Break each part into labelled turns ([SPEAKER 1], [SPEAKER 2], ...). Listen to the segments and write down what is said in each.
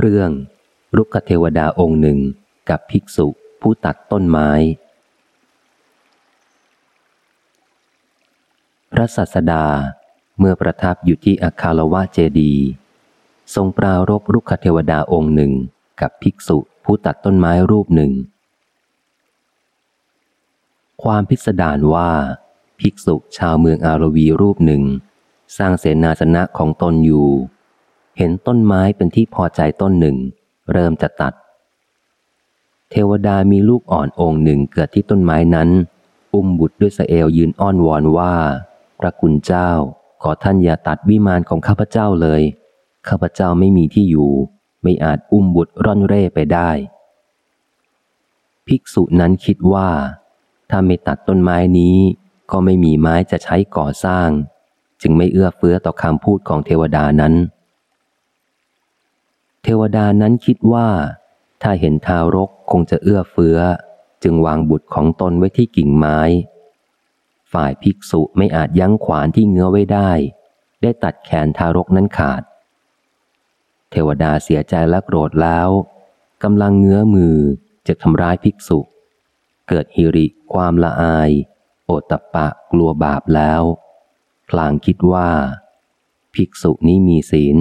[SPEAKER 1] เรื่องรุกขเทวดาองค์หนึ่งกับภิกษุผู้ตัดต้นไม้ พระสัสดาเมื่อประทับอยู่ที่อาคาลวะเจดี ทรงปรารบรุกขเทวดาองค์หนึ่งกับภิกษุผู้ตัดต้นไม้รูปหนึ่ง ความพิสดารว่า ภิกษุชาวเมืองอารวีรูปหนึ่ง สร้างเสนาสนะของตนอยู่ เห็นต้นไม้เป็นที่พอใจต้นหนึ่ง เริ่มจะตัด เทวดามีลูกอ่อนองค์หนึ่งเกิดที่ต้นไม้นั้น อุ้มบุตรด้วยสเอลยืนอ้อนวอนว่าพระคุณเจ้า ขอท่านอย่าตัดวิมานของข้าพเจ้าเลย ข้าพเจ้าไม่มีที่อยู่ ไม่อาจอุ้มบุตรร่อนเร่ไปได้ ภิกษุนั้นคิดว่า ถ้าไม่ตัดต้นไม้นี้ ก็ไม่มีไม้จะใช้ก่อสร้าง จึงไม่เอื้อเฟื้อต่อคำพูดของเทวดานั้น เทวดานั้นคิดว่า ถ้าเห็นทารกคงจะเอื้อเฟื้อ จึงวางบุตรของตนไว้ที่กิ่งไม้ ฝ่ายภิกษุไม่อาจยั้งขวานที่เงื้อไว้ได้ ได้ตัดแขนทารกนั้นขาด เทวดาเสียใจและโกรธแล้วกำลังเงื้อมือจะทำร้ายภิกษุ เกิดฮิริความละอาย โอตตะปะกลัวบาปแล้ว พลางคิดว่า ภิกษุนี้มีศีล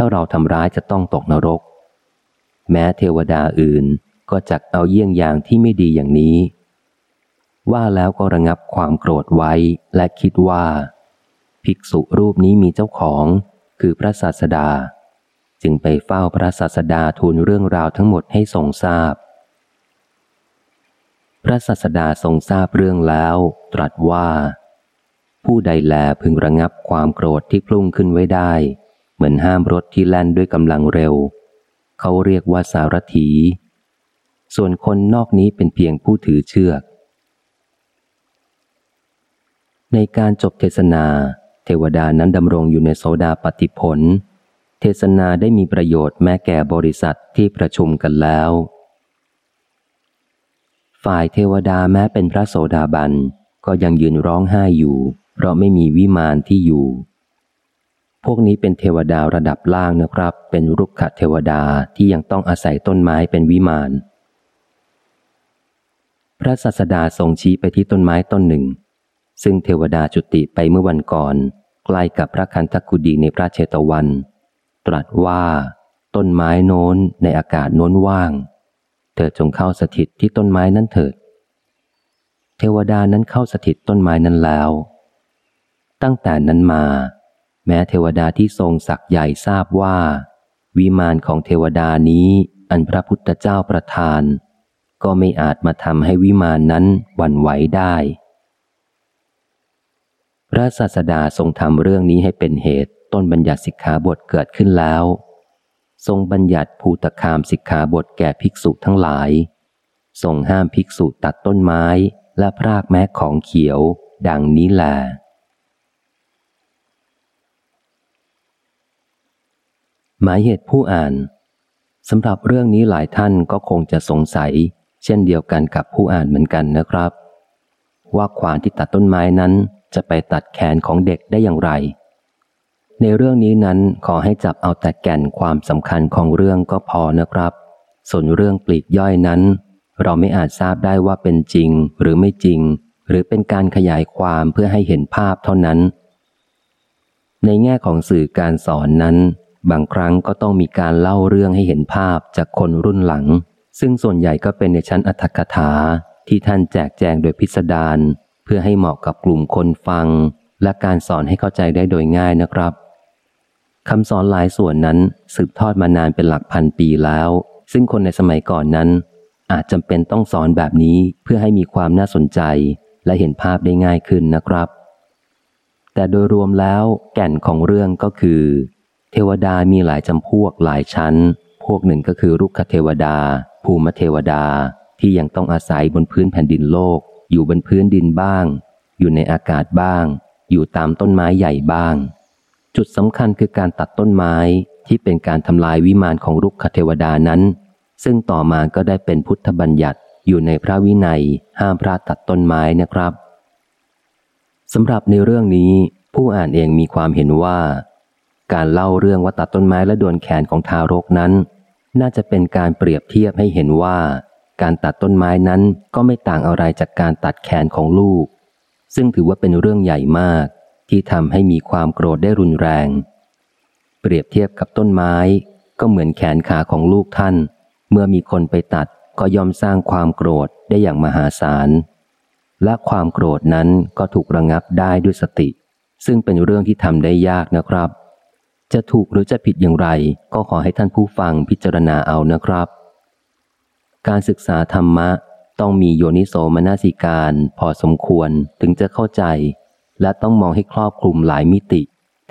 [SPEAKER 1] ถ้าเราทำร้ายจะต้องตกนรก แม้เทวดาอื่นก็จักเอาเยี่ยงอย่างที่ไม่ดีอย่างนี้ ว่าแล้วก็ระงับความโกรธไว้และคิดว่า ภิกษุรูปนี้มีเจ้าของคือพระศาสดา จึงไปเฝ้าพระศาสดาทูลเรื่องราวทั้งหมดให้ทรงทราบ พระศาสดาทรงทราบเรื่องแล้ว ตรัสว่า ผู้ใดแลพึงระงับความโกรธที่พลุ่งขึ้นไว้ได้ เหมือนห้ามรถที่แล่นด้วยกำลังเร็ว เขาเรียกว่าสารถี ส่วนคนนอกนี้เป็นเพียงผู้ถือเชือก ในการจบเทศนา เทวดานั้นดำรงอยู่ในโสดาปฏิผล เทศนาได้มีประโยชน์แม้แก่บริษัทที่ประชุมกันแล้ว ฝ่ายเทวดาแม้เป็นพระโสดาบันก็ยังยืนร้องไห้อยู่ เพราะไม่มีวิมานที่อยู่ พวกนี้เป็นเทวดาระดับล่างนะครับ เป็นรุกขเทวดาที่ยังต้องอาศัยต้นไม้เป็นวิมาน พระศาสดาทรงชี้ไปที่ต้นไม้ต้นหนึ่ง ซึ่งเทวดาจุติไปเมื่อวันก่อน ใกล้กับพระคันธกุดีในพระเชตวัน ตรัสว่า ต้นไม้โน้นในอากาศโน้นว่าง เธอจงเข้าสถิตที่ต้นไม้นั้นเถิด เทวดานั้นเข้าสถิตต้นไม้นั้นแล้ว ตั้งแต่นั้นมา แม้เทวดาที่ทรงศักย์ใหญ่ทราบว่า วิมานของเทวดานี้อันพระพุทธเจ้าประทาน ก็ไม่อาจมาทำให้วิมานนั้นหวั่นไหวได้ พระศาสดาทรงทำเรื่องนี้ให้เป็นเหตุต้นบัญญัติสิกขาบทเกิดขึ้นแล้ว ทรงบัญญัติภูตคามสิกขาบทแก่ภิกษุทั้งหลาย ทรงห้ามภิกษุตัดต้นไม้และพรากแม้ของเขียว ดังนี้แหละ หมายเหตุผู้อ่านสำหรับเรื่องนี้หลายท่านก็คงจะสงสัย เช่นเดียวกันกับผู้อ่านเหมือนกันนะครับ ว่าขวานที่ตัดต้นไม้นั้นจะไปตัดแขนของเด็กได้อย่างไร ในเรื่องนี้นั้นขอให้จับเอาแต่แก่นความสำคัญของเรื่องก็พอนะครับ ส่วนเรื่องปลีกย่อยนั้น เราไม่อาจทราบได้ว่าเป็นจริงหรือไม่จริง หรือเป็นการขยายความเพื่อให้เห็นภาพเท่านั้น ในแง่ของสื่อการสอนนั้น บางครั้งก็ต้องมีการเล่าเรื่องให้เห็นภาพจากคนรุ่นหลัง ซึ่งส่วนใหญ่ก็เป็นในชั้นอัธกถาที่ท่านแจกแจงโดยพิสดารเพื่อให้เหมาะกับกลุ่มคนฟัง และการสอนให้เข้าใจได้โดยง่ายนะครับคำสอนหลายส่วนนั้นสืบทอดมานานเป็นหลักพันปีแล้ว ซึ่งคนในสมัยก่อนนั้น อาจจำเป็นต้องสอนแบบนี้เพื่อให้มีความน่าสนใจ และเห็นภาพได้ง่ายขึ้นนะครับ แต่โดยรวมแล้วแก่นของเรื่องก็คือ เทวดามีหลายจำพวกหลายชั้น พวกหนึ่งก็คือรุกขเทวดา ภูมิเทวดาที่ยังต้องอาศัยบนพื้นแผ่นดินโลก อยู่บนพื้นดินบ้าง อยู่ในอากาศบ้าง อยู่ตามต้นไม้ใหญ่บ้าง จุดสำคัญคือการตัดต้นไม้ที่เป็นการทำลายวิมานของรุกขเทวดานั้น ซึ่งต่อมาก็ได้เป็นพุทธบัญญัติอยู่ในพระวินัยห้ามพระตัดต้นไม้นะครับสำหรับในเรื่องนี้ผู้อ่านเองมีความเห็นว่า การเล่าเรื่องว่าตัดต้นไม้และโดนแขนของทารกนั้น น่าจะเป็นการเปรียบเทียบให้เห็นว่า การตัดต้นไม้นั้นก็ไม่ต่างอะไรจากการตัดแขนของลูก ซึ่งถือว่าเป็นเรื่องใหญ่มาก ที่ทำให้มีความโกรธได้รุนแรง เปรียบเทียบกับต้นไม้ ก็เหมือนแขนขาของลูกท่าน เมื่อมีคนไปตัดก็ยอมสร้างความโกรธได้อย่างมหาศาล และความโกรธนั้นก็ถูกระงับได้ด้วยสติ ซึ่งเป็นเรื่องที่ทำได้ยากนะครับ จะถูกหรือจะผิดอย่างไร ก็ขอให้ท่านผู้ฟังพิจารณาเอานะครับ การศึกษาธรรมะต้องมีโยนิโสมนสิการ พอสมควรถึงจะเข้าใจ และต้องมองให้ครอบคลุมหลายมิติ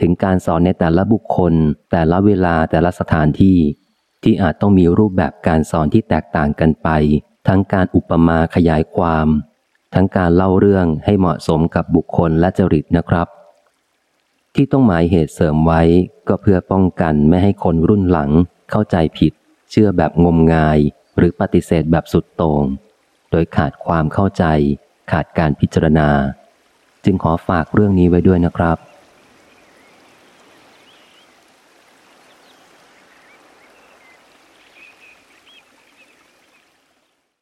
[SPEAKER 1] ถึงการสอนในแต่ละบุคคล แต่ละเวลาแต่ละสถานที่ ที่อาจต้องมีรูปแบบการสอนที่แตกต่างกันไป ทั้งการอุปมาขยายความ ทั้งการเล่าเรื่องให้เหมาะสมกับบุคคลและจริตนะครับ ที่ต้องหมายเหตุเสริมไว้ก็เพื่อป้องกันไม่ให้คนรุ่นหลังเข้าใจผิด เชื่อแบบงมงาย หรือปฏิเสธแบบสุดโตง่งโดยขาดความเข้าใจ ขาดการพิจารณา จึงขอฝากเรื่องนี้ไว้ด้วยนะครับ